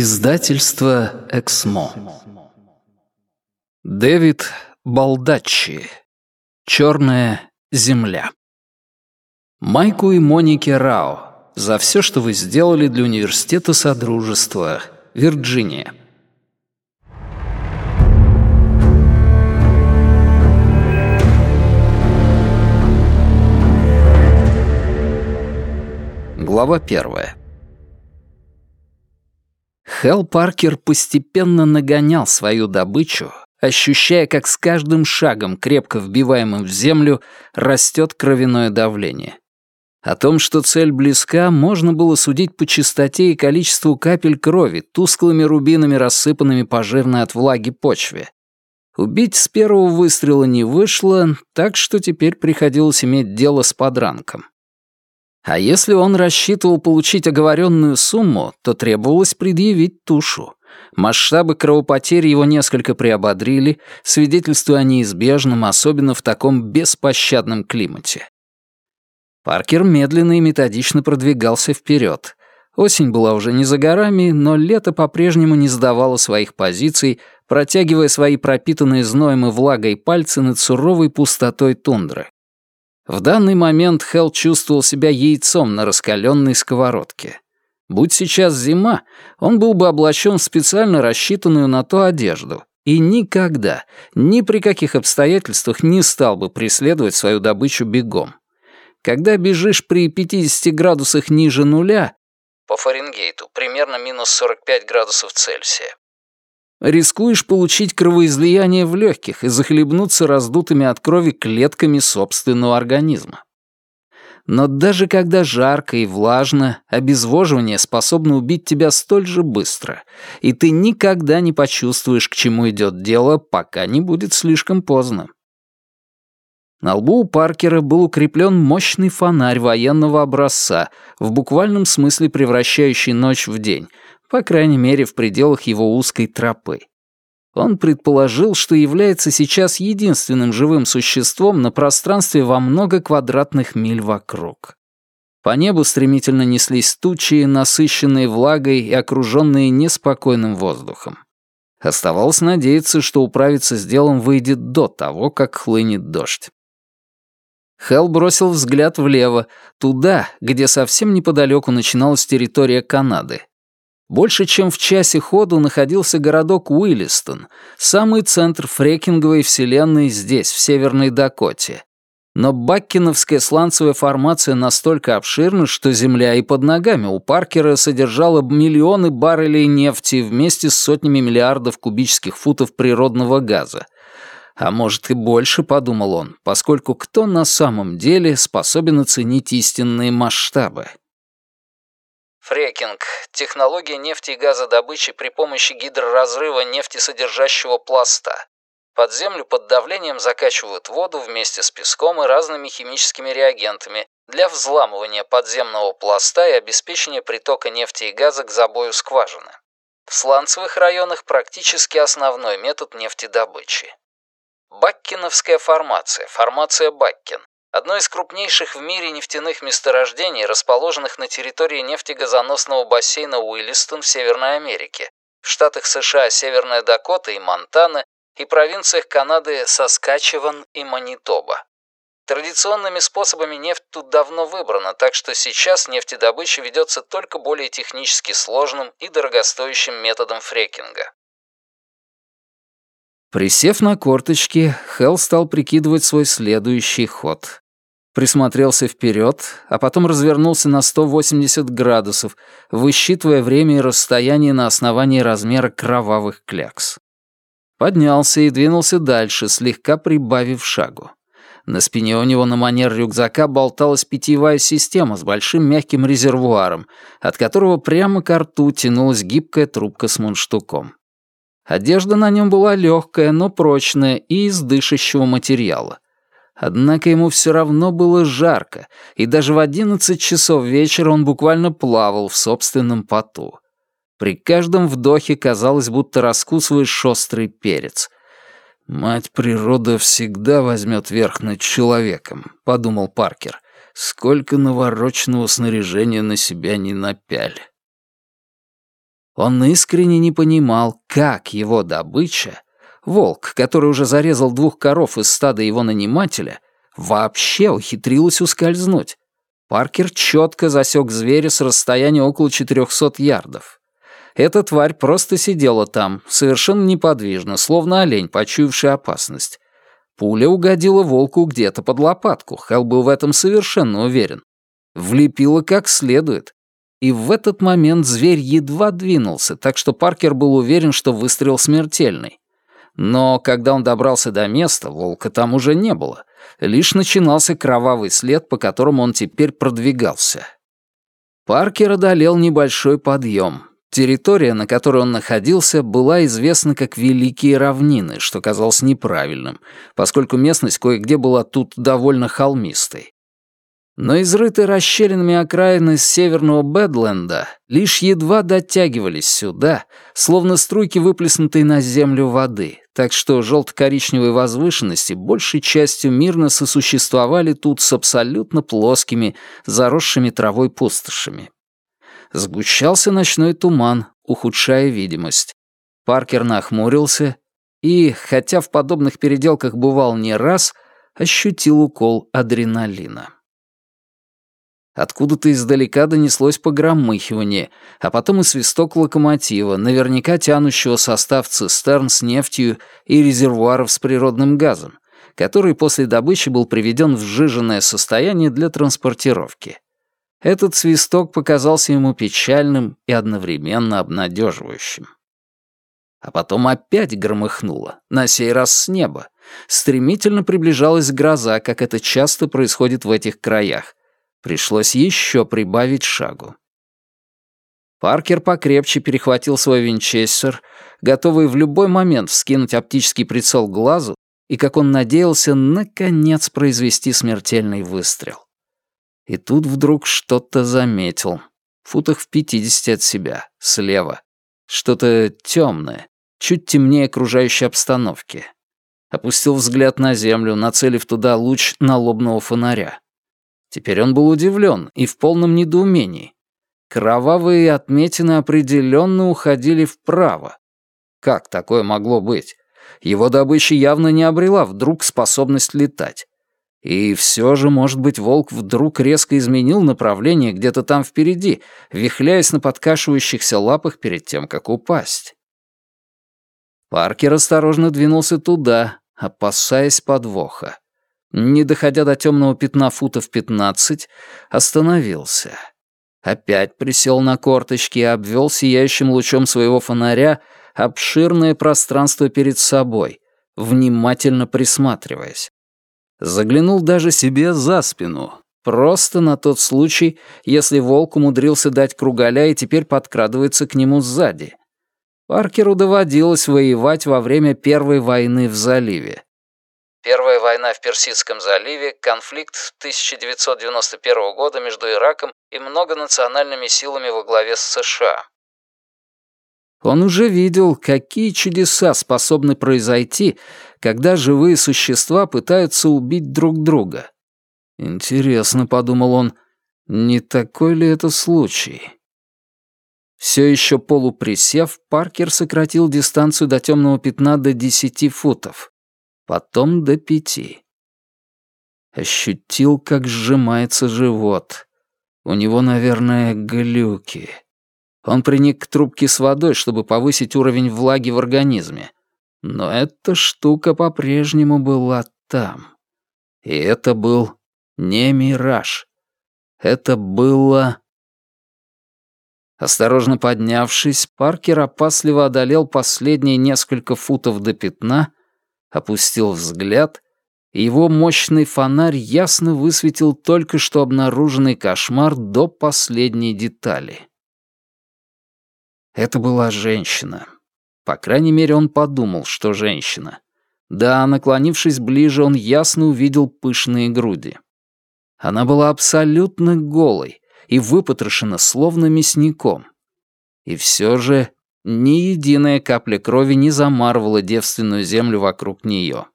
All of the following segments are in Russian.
Издательство «Эксмо». Дэвид Балдаччи. «Черная земля». Майку и Монике Рао за все, что вы сделали для Университета Содружества, Вирджиния. Глава первая. Хелл Паркер постепенно нагонял свою добычу, ощущая, как с каждым шагом, крепко вбиваемым в землю, растет кровяное давление. О том, что цель близка, можно было судить по частоте и количеству капель крови, тусклыми рубинами, рассыпанными по жирной от влаги почве. Убить с первого выстрела не вышло, так что теперь приходилось иметь дело с подранком. А если он рассчитывал получить оговоренную сумму, то требовалось предъявить тушу. Масштабы кровопотери его несколько приободрили, свидетельствуя о неизбежном, особенно в таком беспощадном климате. Паркер медленно и методично продвигался вперед. Осень была уже не за горами, но лето по-прежнему не сдавало своих позиций, протягивая свои пропитанные зноем и влагой пальцы над суровой пустотой тундры. В данный момент Хелл чувствовал себя яйцом на раскаленной сковородке. Будь сейчас зима, он был бы облачен в специально рассчитанную на то одежду и никогда, ни при каких обстоятельствах не стал бы преследовать свою добычу бегом. Когда бежишь при 50 градусах ниже нуля, по Фаренгейту примерно минус 45 градусов Цельсия, рискуешь получить кровоизлияние в легких и захлебнуться раздутыми от крови клетками собственного организма. Но даже когда жарко и влажно, обезвоживание способно убить тебя столь же быстро, и ты никогда не почувствуешь, к чему идет дело, пока не будет слишком поздно. На лбу у Паркера был укреплен мощный фонарь военного образца, в буквальном смысле превращающий ночь в день, по крайней мере, в пределах его узкой тропы. Он предположил, что является сейчас единственным живым существом на пространстве во много квадратных миль вокруг. По небу стремительно неслись тучи, насыщенные влагой и окруженные неспокойным воздухом. Оставалось надеяться, что управиться с делом выйдет до того, как хлынет дождь. Хелл бросил взгляд влево, туда, где совсем неподалеку начиналась территория Канады, больше чем в часе ходу находился городок Уиллистон, самый центр фрекинговой вселенной здесь, в Северной Дакоте. Но баккиновская сланцевая формация настолько обширна, что земля и под ногами у Паркера содержала миллионы баррелей нефти вместе с сотнями миллиардов кубических футов природного газа. А может и больше, подумал он, поскольку кто на самом деле способен оценить истинные масштабы? Фрекинг – технология нефти и газодобычи при помощи гидроразрыва нефтесодержащего пласта. Под землю под давлением закачивают воду вместе с песком и разными химическими реагентами для взламывания подземного пласта и обеспечения притока нефти и газа к забою скважины. В сланцевых районах практически основной метод нефтедобычи. Баккиновская формация, формация Баккин, Одно из крупнейших в мире нефтяных месторождений, расположенных на территории нефтегазоносного бассейна Уиллистон в Северной Америке, в штатах США Северная Дакота и Монтана и провинциях Канады Саскачеван и Манитоба. Традиционными способами нефть тут давно выбрана, так что сейчас нефтедобыча ведется только более технически сложным и дорогостоящим методом фрекинга. Присев на корточки, Хелл стал прикидывать свой следующий ход. Присмотрелся вперед, а потом развернулся на 180 градусов, высчитывая время и расстояние на основании размера кровавых клякс. Поднялся и двинулся дальше, слегка прибавив шагу. На спине у него на манер рюкзака болталась питьевая система с большим мягким резервуаром, от которого прямо к рту тянулась гибкая трубка с мундштуком. Одежда на нем была легкая, но прочная и из дышащего материала. Однако ему все равно было жарко, и даже в одиннадцать часов вечера он буквально плавал в собственном поту. При каждом вдохе казалось, будто раскусываешь острый перец. «Мать природа всегда возьмет верх над человеком», — подумал Паркер. «Сколько навороченного снаряжения на себя не напяли». Он искренне не понимал, как его добыча, волк, который уже зарезал двух коров из стада его нанимателя, вообще ухитрилась ускользнуть. Паркер четко засек зверя с расстояния около 400 ярдов. Эта тварь просто сидела там, совершенно неподвижно, словно олень, почуявший опасность. Пуля угодила волку где-то под лопатку, Хелл был в этом совершенно уверен. Влепила как следует. И в этот момент зверь едва двинулся, так что Паркер был уверен, что выстрел смертельный. Но когда он добрался до места, волка там уже не было. Лишь начинался кровавый след, по которому он теперь продвигался. Паркер одолел небольшой подъем. Территория, на которой он находился, была известна как Великие равнины, что казалось неправильным, поскольку местность кое-где была тут довольно холмистой. Но изрытые расщелинами окраины северного Бэдленда лишь едва дотягивались сюда, словно струйки выплеснутой на землю воды, так что желто-коричневые возвышенности большей частью мирно сосуществовали тут с абсолютно плоскими, заросшими травой пустошами. Сгущался ночной туман, ухудшая видимость. Паркер нахмурился и, хотя в подобных переделках бывал не раз, ощутил укол адреналина. Откуда-то издалека донеслось погромыхивание, а потом и свисток локомотива, наверняка тянущего состав цистерн с нефтью и резервуаров с природным газом, который после добычи был приведен в сжиженное состояние для транспортировки. Этот свисток показался ему печальным и одновременно обнадеживающим. А потом опять громыхнуло, на сей раз с неба. Стремительно приближалась гроза, как это часто происходит в этих краях, Пришлось еще прибавить шагу. Паркер покрепче перехватил свой винчестер, готовый в любой момент вскинуть оптический прицел к глазу и, как он надеялся, наконец произвести смертельный выстрел. И тут вдруг что-то заметил. Футах в пятидесяти от себя, слева. Что-то темное, чуть темнее окружающей обстановки. Опустил взгляд на землю, нацелив туда луч налобного фонаря. Теперь он был удивлен и в полном недоумении. Кровавые отметины определенно уходили вправо. Как такое могло быть? Его добыча явно не обрела вдруг способность летать. И все же, может быть, волк вдруг резко изменил направление где-то там впереди, вихляясь на подкашивающихся лапах перед тем, как упасть. Паркер осторожно двинулся туда, опасаясь подвоха не доходя до темного пятна футов пятнадцать, остановился. Опять присел на корточки и обвел сияющим лучом своего фонаря обширное пространство перед собой, внимательно присматриваясь. Заглянул даже себе за спину, просто на тот случай, если волк умудрился дать кругаля и теперь подкрадывается к нему сзади. Паркеру доводилось воевать во время Первой войны в заливе. Первая война в Персидском заливе, конфликт 1991 года между Ираком и многонациональными силами во главе с США. Он уже видел, какие чудеса способны произойти, когда живые существа пытаются убить друг друга. Интересно, подумал он, не такой ли это случай? Все еще полуприсев, Паркер сократил дистанцию до темного пятна до десяти футов потом до пяти. Ощутил, как сжимается живот. У него, наверное, глюки. Он приник к трубке с водой, чтобы повысить уровень влаги в организме. Но эта штука по-прежнему была там. И это был не мираж. Это было... Осторожно поднявшись, Паркер опасливо одолел последние несколько футов до пятна опустил взгляд, и его мощный фонарь ясно высветил только что обнаруженный кошмар до последней детали. Это была женщина. По крайней мере, он подумал, что женщина. Да, наклонившись ближе, он ясно увидел пышные груди. Она была абсолютно голой и выпотрошена словно мясником. И все же ни единая капля крови не замарывала девственную землю вокруг нее.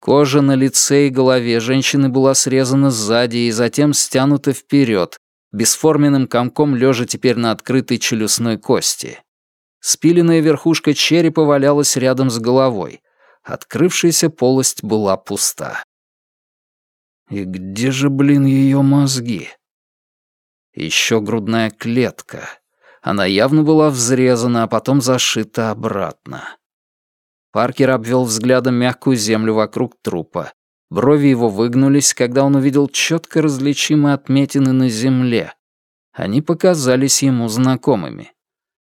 Кожа на лице и голове женщины была срезана сзади и затем стянута вперед, бесформенным комком лежа теперь на открытой челюстной кости. Спиленная верхушка черепа валялась рядом с головой. Открывшаяся полость была пуста. И где же, блин, ее мозги? Еще грудная клетка. Она явно была взрезана, а потом зашита обратно. Паркер обвел взглядом мягкую землю вокруг трупа. Брови его выгнулись, когда он увидел четко различимые отметины на земле. Они показались ему знакомыми.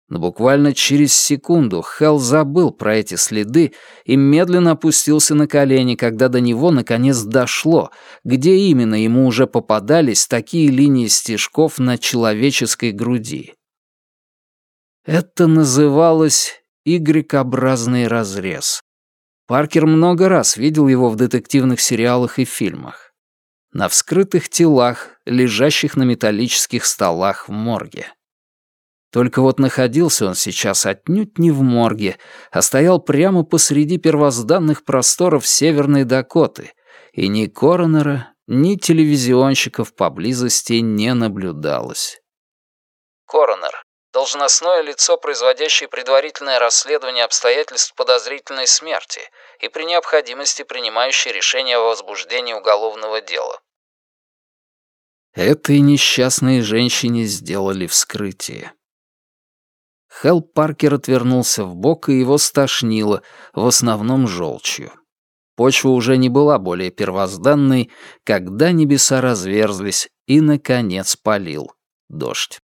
Но буквально через секунду Хелл забыл про эти следы и медленно опустился на колени, когда до него наконец дошло, где именно ему уже попадались такие линии стежков на человеческой груди. Это называлось Y-образный разрез. Паркер много раз видел его в детективных сериалах и фильмах. На вскрытых телах, лежащих на металлических столах в морге. Только вот находился он сейчас отнюдь не в морге, а стоял прямо посреди первозданных просторов Северной Дакоты, и ни коронера, ни телевизионщиков поблизости не наблюдалось. Коронер — должностное лицо, производящее предварительное расследование обстоятельств подозрительной смерти и при необходимости принимающее решение о возбуждении уголовного дела. Этой несчастной женщине сделали вскрытие. Хелл Паркер отвернулся в бок, и его стошнило, в основном желчью. Почва уже не была более первозданной, когда небеса разверзлись, и, наконец, полил дождь.